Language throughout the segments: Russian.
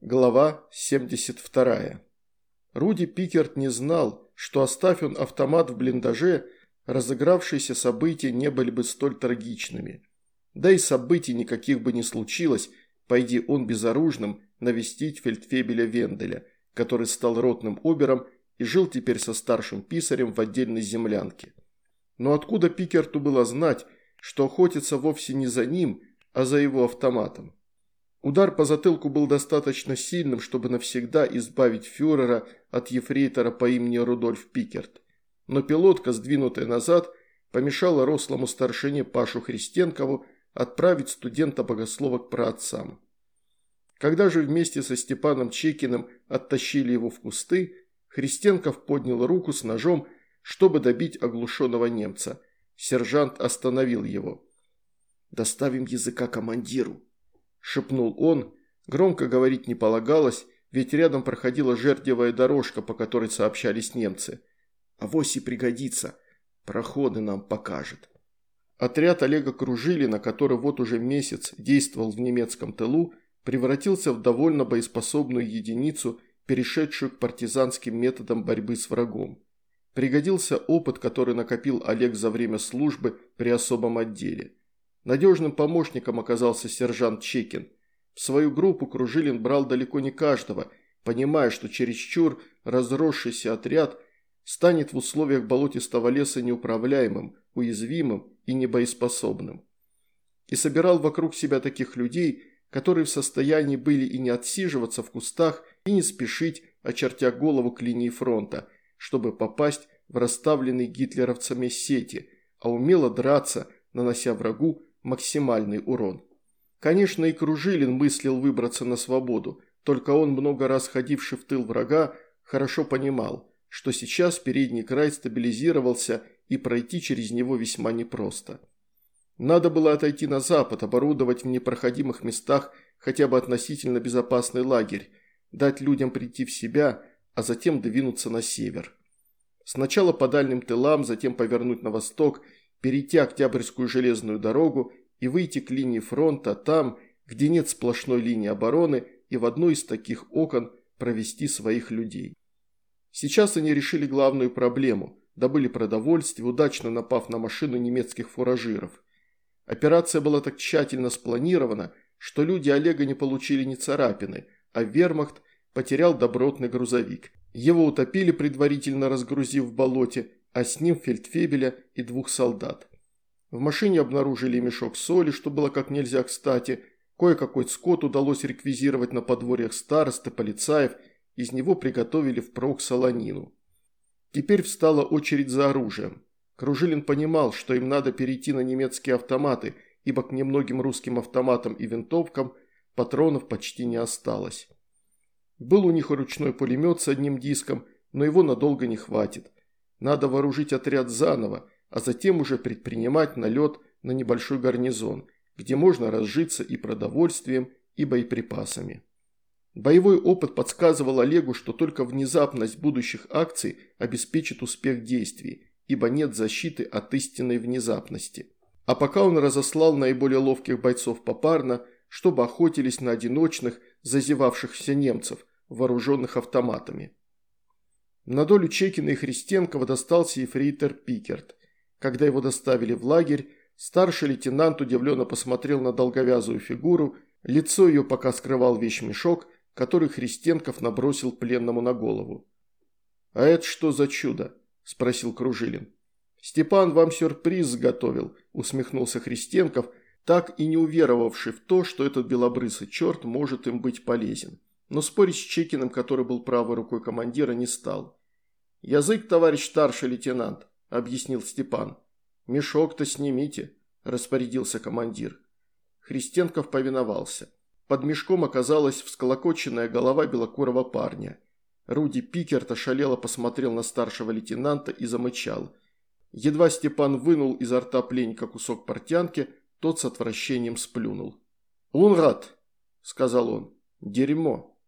Глава 72. Руди Пикерт не знал, что оставь он автомат в блиндаже, разыгравшиеся события не были бы столь трагичными. Да и событий никаких бы не случилось, пойди он безоружным навестить фельдфебеля Венделя, который стал ротным обером и жил теперь со старшим писарем в отдельной землянке. Но откуда Пикерту было знать, что охотится вовсе не за ним, а за его автоматом? Удар по затылку был достаточно сильным, чтобы навсегда избавить фюрера от ефрейтора по имени Рудольф Пикерт. Но пилотка, сдвинутая назад, помешала рослому старшине Пашу Христенкову отправить студента-богослова к праотцам. Когда же вместе со Степаном Чекиным оттащили его в кусты, Христенков поднял руку с ножом, чтобы добить оглушенного немца. Сержант остановил его. «Доставим языка командиру», – шепнул он. Громко говорить не полагалось, ведь рядом проходила жердевая дорожка, по которой сообщались немцы. «Авось и пригодится. Проходы нам покажет». Отряд Олега Кружилина, который вот уже месяц действовал в немецком тылу, превратился в довольно боеспособную единицу, перешедшую к партизанским методам борьбы с врагом. Пригодился опыт, который накопил Олег за время службы при особом отделе. Надежным помощником оказался сержант Чекин. В свою группу Кружилин брал далеко не каждого, понимая, что чересчур разросшийся отряд станет в условиях болотистого леса неуправляемым, уязвимым и небоеспособным. И собирал вокруг себя таких людей, которые в состоянии были и не отсиживаться в кустах, и не спешить, очертя голову к линии фронта, чтобы попасть в расставленные гитлеровцами сети, а умело драться, нанося врагу максимальный урон. Конечно, и Кружилин мыслил выбраться на свободу, только он, много раз ходивший в тыл врага, хорошо понимал, что сейчас передний край стабилизировался и пройти через него весьма непросто. Надо было отойти на запад, оборудовать в непроходимых местах хотя бы относительно безопасный лагерь, дать людям прийти в себя, а затем двинуться на север. Сначала по дальним тылам, затем повернуть на восток – перейти Октябрьскую железную дорогу и выйти к линии фронта там, где нет сплошной линии обороны, и в одно из таких окон провести своих людей. Сейчас они решили главную проблему – добыли продовольствие, удачно напав на машину немецких фуражиров. Операция была так тщательно спланирована, что люди Олега не получили ни царапины, а вермахт потерял добротный грузовик. Его утопили, предварительно разгрузив в болоте, а с ним фельдфебеля и двух солдат. В машине обнаружили мешок соли, что было как нельзя кстати, кое-какой скот удалось реквизировать на подворьях старосты, полицаев, из него приготовили впрок солонину. Теперь встала очередь за оружием. Кружилин понимал, что им надо перейти на немецкие автоматы, ибо к немногим русским автоматам и винтовкам патронов почти не осталось. Был у них ручной пулемет с одним диском, но его надолго не хватит. Надо вооружить отряд заново, а затем уже предпринимать налет на небольшой гарнизон, где можно разжиться и продовольствием, и боеприпасами. Боевой опыт подсказывал Олегу, что только внезапность будущих акций обеспечит успех действий, ибо нет защиты от истинной внезапности. А пока он разослал наиболее ловких бойцов попарно, чтобы охотились на одиночных, зазевавшихся немцев, вооруженных автоматами. На долю Чекина и Христенкова достался ефрейтор Пикерт. Когда его доставили в лагерь, старший лейтенант удивленно посмотрел на долговязую фигуру, лицо ее пока скрывал вещмешок, который Христенков набросил пленному на голову. «А это что за чудо?» – спросил Кружилин. «Степан вам сюрприз заготовил», – усмехнулся Христенков, так и не уверовавший в то, что этот белобрысый черт может им быть полезен. Но спорить с Чекиным, который был правой рукой командира, не стал. «Язык, товарищ старший лейтенант», – объяснил Степан. «Мешок-то снимите», – распорядился командир. Христенков повиновался. Под мешком оказалась всколокоченная голова белокурого парня. Руди Пикерт ошалело посмотрел на старшего лейтенанта и замычал. Едва Степан вынул изо рта пленника кусок портянки, тот с отвращением сплюнул. «Лунрад», – сказал он, – «дерьмо».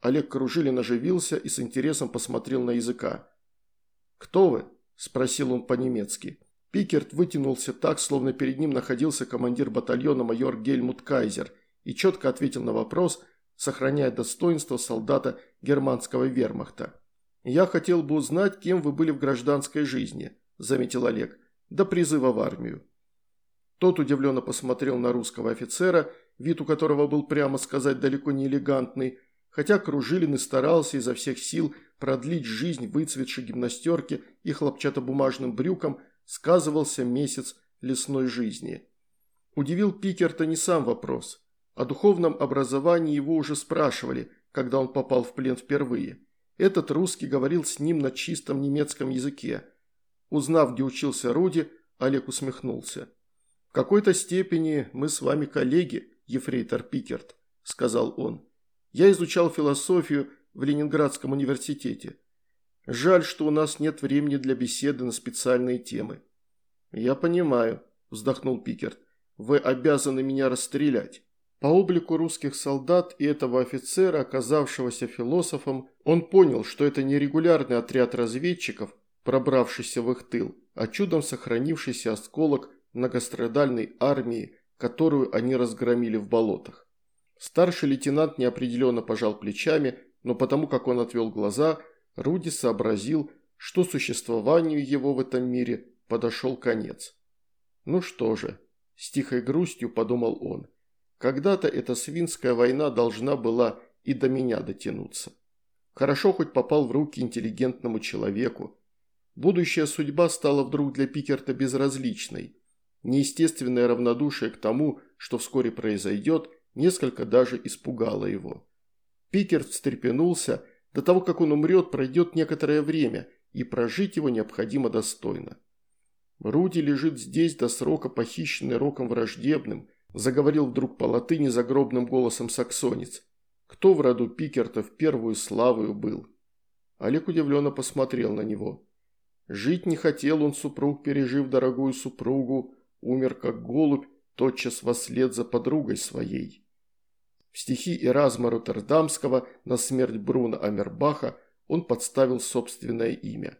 Олег Кружилин оживился и с интересом посмотрел на языка. «Кто вы?» – спросил он по-немецки. Пикерт вытянулся так, словно перед ним находился командир батальона майор Гельмут Кайзер, и четко ответил на вопрос, сохраняя достоинство солдата германского вермахта. «Я хотел бы узнать, кем вы были в гражданской жизни», – заметил Олег, – «до призыва в армию». Тот удивленно посмотрел на русского офицера, вид у которого был, прямо сказать, далеко не элегантный, хотя Кружилин и старался изо всех сил продлить жизнь выцветшей гимнастерке и хлопчатобумажным брюкам, сказывался месяц лесной жизни. Удивил Пикерта не сам вопрос. О духовном образовании его уже спрашивали, когда он попал в плен впервые. Этот русский говорил с ним на чистом немецком языке. Узнав, где учился Руди, Олег усмехнулся. «В какой-то степени мы с вами коллеги, ефрейтор Пикерт», – сказал он. «Я изучал философию в Ленинградском университете. Жаль, что у нас нет времени для беседы на специальные темы». «Я понимаю», – вздохнул Пикерт. «Вы обязаны меня расстрелять». По облику русских солдат и этого офицера, оказавшегося философом, он понял, что это не регулярный отряд разведчиков, пробравшийся в их тыл, а чудом сохранившийся осколок многострадальной армии, которую они разгромили в болотах. Старший лейтенант неопределенно пожал плечами, но потому как он отвел глаза, Руди сообразил, что существованию его в этом мире подошел конец. «Ну что же», – с тихой грустью подумал он, – «когда-то эта свинская война должна была и до меня дотянуться. Хорошо хоть попал в руки интеллигентному человеку. Будущая судьба стала вдруг для Пикерта безразличной. Неестественное равнодушие к тому, что вскоре произойдет, несколько даже испугало его. Пикерт встрепенулся, до того, как он умрет, пройдет некоторое время, и прожить его необходимо достойно. Руди лежит здесь до срока, похищенный роком враждебным, заговорил вдруг по латыни загробным голосом саксонец. Кто в роду Пикерта в первую славу был? Олег удивленно посмотрел на него. Жить не хотел он супруг, пережив дорогую супругу, умер как голубь, тотчас вослед за подругой своей. Стихи Эразма Роттердамского на смерть Бруна Амербаха он подставил собственное имя.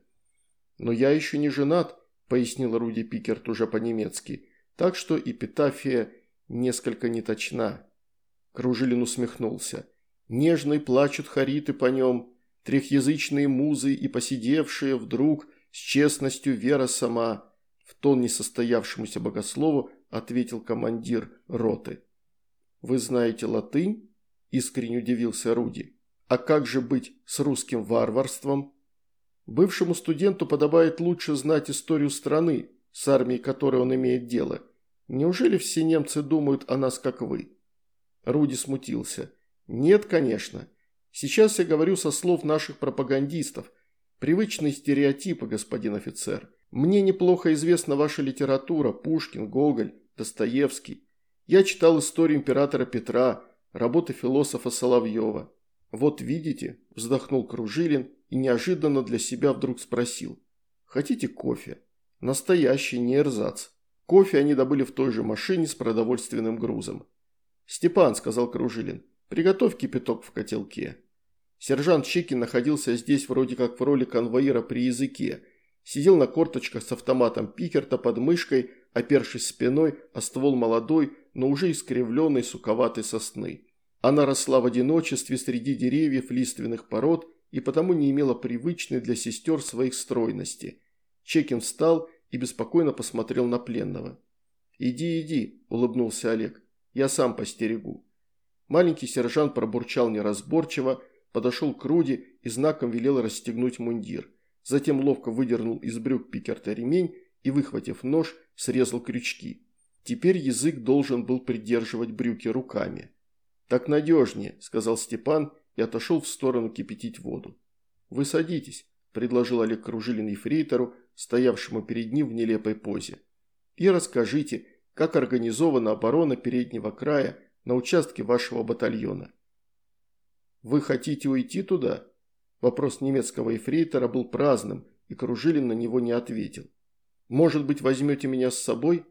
«Но я еще не женат», – пояснил Руди Пикерт уже по-немецки, так что эпитафия несколько неточна. Кружилин усмехнулся. «Нежный плачут хариты по нем, трехязычные музы и посидевшие вдруг с честностью вера сама в тон несостоявшемуся богослову ответил командир роты. «Вы знаете латынь?» – искренне удивился Руди. «А как же быть с русским варварством?» «Бывшему студенту подобает лучше знать историю страны, с армией которой он имеет дело. Неужели все немцы думают о нас, как вы?» Руди смутился. «Нет, конечно. Сейчас я говорю со слов наших пропагандистов. Привычные стереотипы, господин офицер. Мне неплохо известна ваша литература, Пушкин, Гоголь, Достоевский. Я читал историю императора Петра, работы философа Соловьева. Вот видите, вздохнул Кружилин и неожиданно для себя вдруг спросил. Хотите кофе? Настоящий, не эрзац. Кофе они добыли в той же машине с продовольственным грузом. «Степан», – сказал Кружилин, – «приготовь кипяток в котелке». Сержант Щекин находился здесь вроде как в роли конвоира при языке – Сидел на корточках с автоматом Пикерта под мышкой, опершись спиной о ствол молодой, но уже искривленной суковатой сосны. Она росла в одиночестве среди деревьев лиственных пород и потому не имела привычной для сестер своих стройности. Чекин встал и беспокойно посмотрел на пленного. «Иди, иди», – улыбнулся Олег, – «я сам постерегу». Маленький сержант пробурчал неразборчиво, подошел к Руди и знаком велел расстегнуть мундир – затем ловко выдернул из брюк Пикерта ремень и, выхватив нож, срезал крючки. Теперь язык должен был придерживать брюки руками. «Так надежнее», – сказал Степан и отошел в сторону кипятить воду. «Вы садитесь», – предложил Олег Кружилин ефрейтору, стоявшему перед ним в нелепой позе. «И расскажите, как организована оборона переднего края на участке вашего батальона». «Вы хотите уйти туда?» Вопрос немецкого эфрейтора был праздным, и Кружилин на него не ответил. «Может быть, возьмете меня с собой?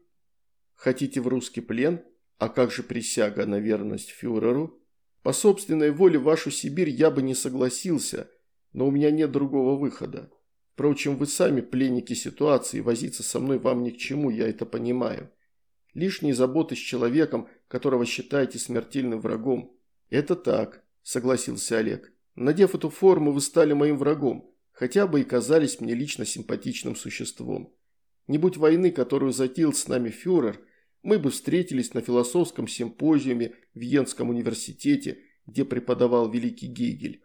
Хотите в русский плен? А как же присяга на верность фюреру? По собственной воле вашу Сибирь я бы не согласился, но у меня нет другого выхода. Впрочем, вы сами пленники ситуации, возиться со мной вам ни к чему, я это понимаю. Лишние заботы с человеком, которого считаете смертельным врагом. «Это так», – согласился Олег. «Надев эту форму, вы стали моим врагом, хотя бы и казались мне лично симпатичным существом. Не будь войны, которую затеял с нами фюрер, мы бы встретились на философском симпозиуме в Йенском университете, где преподавал великий Гегель.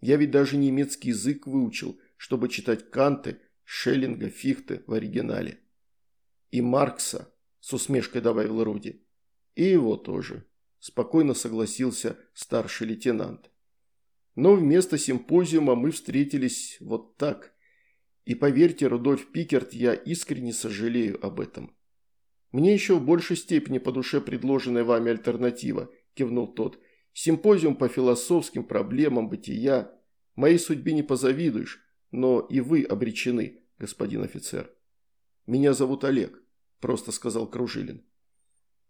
Я ведь даже немецкий язык выучил, чтобы читать Канты, Шеллинга, Фихте в оригинале. И Маркса, с усмешкой добавил Руди. И его тоже, спокойно согласился старший лейтенант. Но вместо симпозиума мы встретились вот так. И поверьте, Рудольф Пикерт, я искренне сожалею об этом. Мне еще в большей степени по душе предложенная вами альтернатива, кивнул тот. Симпозиум по философским проблемам бытия. Моей судьбе не позавидуешь, но и вы обречены, господин офицер. Меня зовут Олег, просто сказал Кружилин.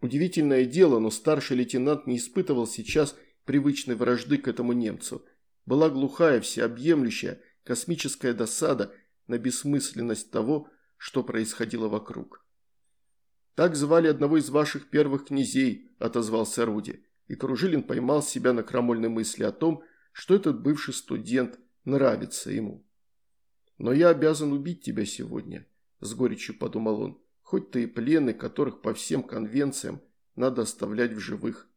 Удивительное дело, но старший лейтенант не испытывал сейчас привычной вражды к этому немцу. Была глухая, всеобъемлющая, космическая досада на бессмысленность того, что происходило вокруг. «Так звали одного из ваших первых князей», – отозвался Руди и Кружилин поймал себя на крамольной мысли о том, что этот бывший студент нравится ему. «Но я обязан убить тебя сегодня», – с горечью подумал он, «хоть ты и плены, которых по всем конвенциям надо оставлять в живых».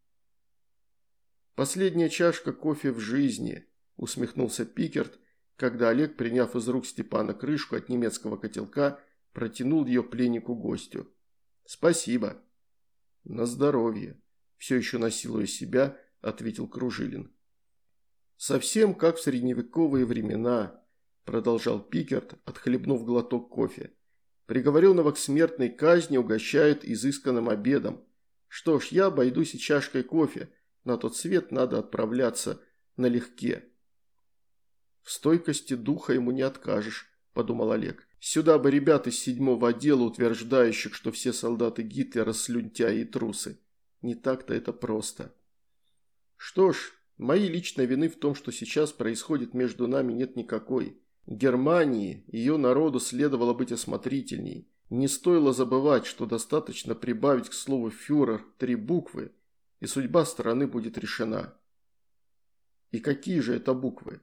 «Последняя чашка кофе в жизни», – усмехнулся Пикерт, когда Олег, приняв из рук Степана крышку от немецкого котелка, протянул ее пленнику-гостю. «Спасибо». «На здоровье», все еще насилуя себя, ответил Кружилин. «Совсем как в средневековые времена», – продолжал Пикерт, отхлебнув глоток кофе. «Приговоренного к смертной казни угощают изысканным обедом. Что ж, я обойдусь и чашкой кофе. На тот свет надо отправляться налегке». «В стойкости духа ему не откажешь», – подумал Олег. «Сюда бы ребят из седьмого отдела, утверждающих, что все солдаты Гитлера слюнтяи и трусы. Не так-то это просто. Что ж, моей личной вины в том, что сейчас происходит между нами нет никакой. Германии, ее народу следовало быть осмотрительней. Не стоило забывать, что достаточно прибавить к слову «фюрер» три буквы, и судьба страны будет решена. И какие же это буквы?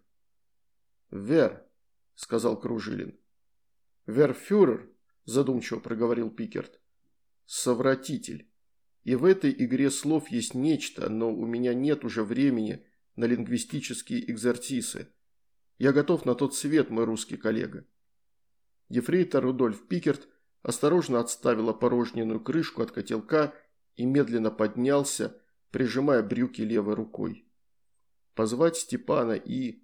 «Вер», – сказал Кружилин. «Верфюрер», – задумчиво проговорил Пикерт. «Совратитель». И в этой игре слов есть нечто, но у меня нет уже времени на лингвистические экзертисы. Я готов на тот свет, мой русский коллега. Ефрейтор Рудольф Пикерт осторожно отставил порожненную крышку от котелка и медленно поднялся, прижимая брюки левой рукой. Позвать Степана и...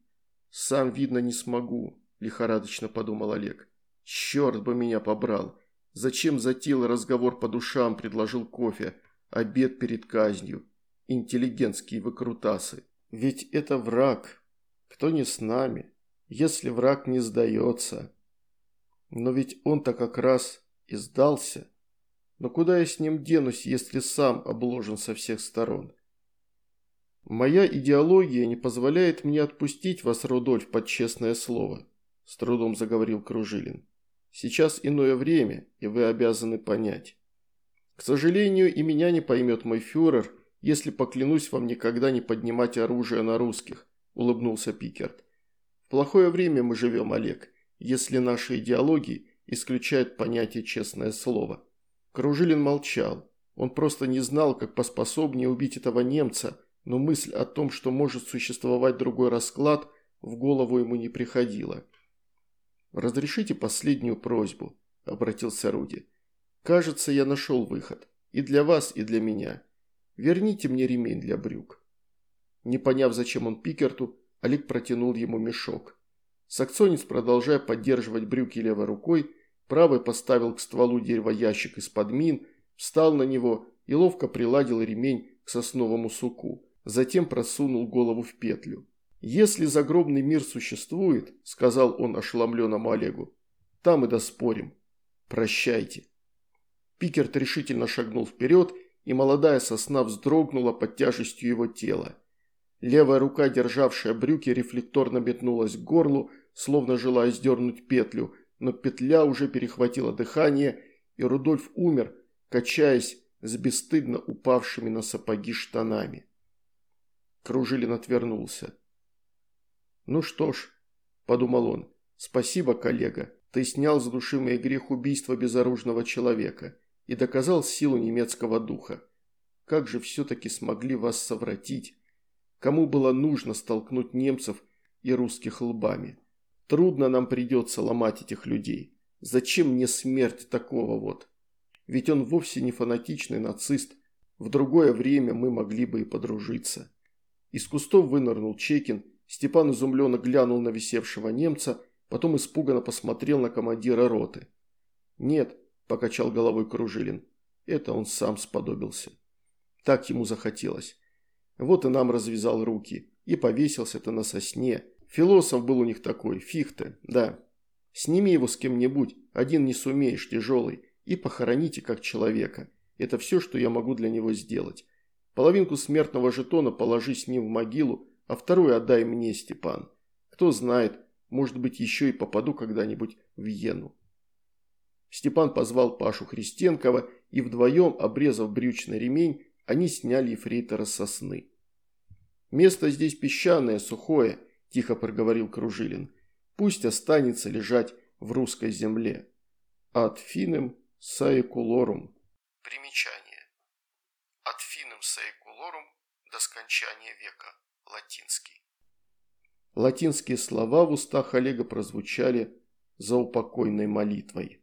Сам, видно, не смогу, лихорадочно подумал Олег. Черт бы меня побрал. Зачем затеял разговор по душам, предложил кофе обед перед казнью, интеллигентские выкрутасы. Ведь это враг. Кто не с нами, если враг не сдается? Но ведь он-то как раз и сдался. Но куда я с ним денусь, если сам обложен со всех сторон? Моя идеология не позволяет мне отпустить вас, Рудольф, под честное слово, с трудом заговорил Кружилин. Сейчас иное время, и вы обязаны понять. К сожалению, и меня не поймет мой фюрер, если поклянусь вам никогда не поднимать оружие на русских», – улыбнулся Пикерт. «В плохое время мы живем, Олег, если наши идеологии исключают понятие «честное слово». Кружилин молчал. Он просто не знал, как поспособнее убить этого немца, но мысль о том, что может существовать другой расклад, в голову ему не приходила. «Разрешите последнюю просьбу», – обратился Руди. Кажется, я нашел выход. И для вас, и для меня. Верните мне ремень для брюк. Не поняв, зачем он Пикерту, Олег протянул ему мешок. Саксонец, продолжая поддерживать брюки левой рукой, правой поставил к стволу дерева ящик из-под мин, встал на него и ловко приладил ремень к сосновому суку. Затем просунул голову в петлю. «Если загробный мир существует, — сказал он ошеломленному Олегу, — там и доспорим. Прощайте». Пикерт решительно шагнул вперед, и молодая сосна вздрогнула под тяжестью его тела. Левая рука, державшая брюки, рефлекторно метнулась к горлу, словно желая сдернуть петлю, но петля уже перехватила дыхание, и Рудольф умер, качаясь с бесстыдно упавшими на сапоги штанами. Кружилин отвернулся. «Ну что ж», – подумал он, – «спасибо, коллега, ты снял задушимый грех убийства безоружного человека и доказал силу немецкого духа. Как же все-таки смогли вас совратить? Кому было нужно столкнуть немцев и русских лбами? Трудно нам придется ломать этих людей. Зачем мне смерть такого вот? Ведь он вовсе не фанатичный нацист. В другое время мы могли бы и подружиться. Из кустов вынырнул Чекин. Степан изумленно глянул на висевшего немца, потом испуганно посмотрел на командира роты. «Нет», – покачал головой Кружилин, – «это он сам сподобился». Так ему захотелось. Вот и нам развязал руки. И повесился-то на сосне. Философ был у них такой, фихте, да. Сними его с кем-нибудь, один не сумеешь, тяжелый, и похороните как человека. Это все, что я могу для него сделать. Половинку смертного жетона положи с ним в могилу, а вторую отдай мне, Степан. Кто знает, может быть, еще и попаду когда-нибудь в Йену. Степан позвал Пашу Христенкова, и вдвоем, обрезав брючный ремень, они сняли ефрейтора сосны. «Место здесь песчаное, сухое», – тихо проговорил Кружилин. «Пусть останется лежать в русской земле. От финем саекулорум». Примечание. От финем саекулорум до скончания века. Латинский. Латинские слова в устах Олега прозвучали за упокойной молитвой.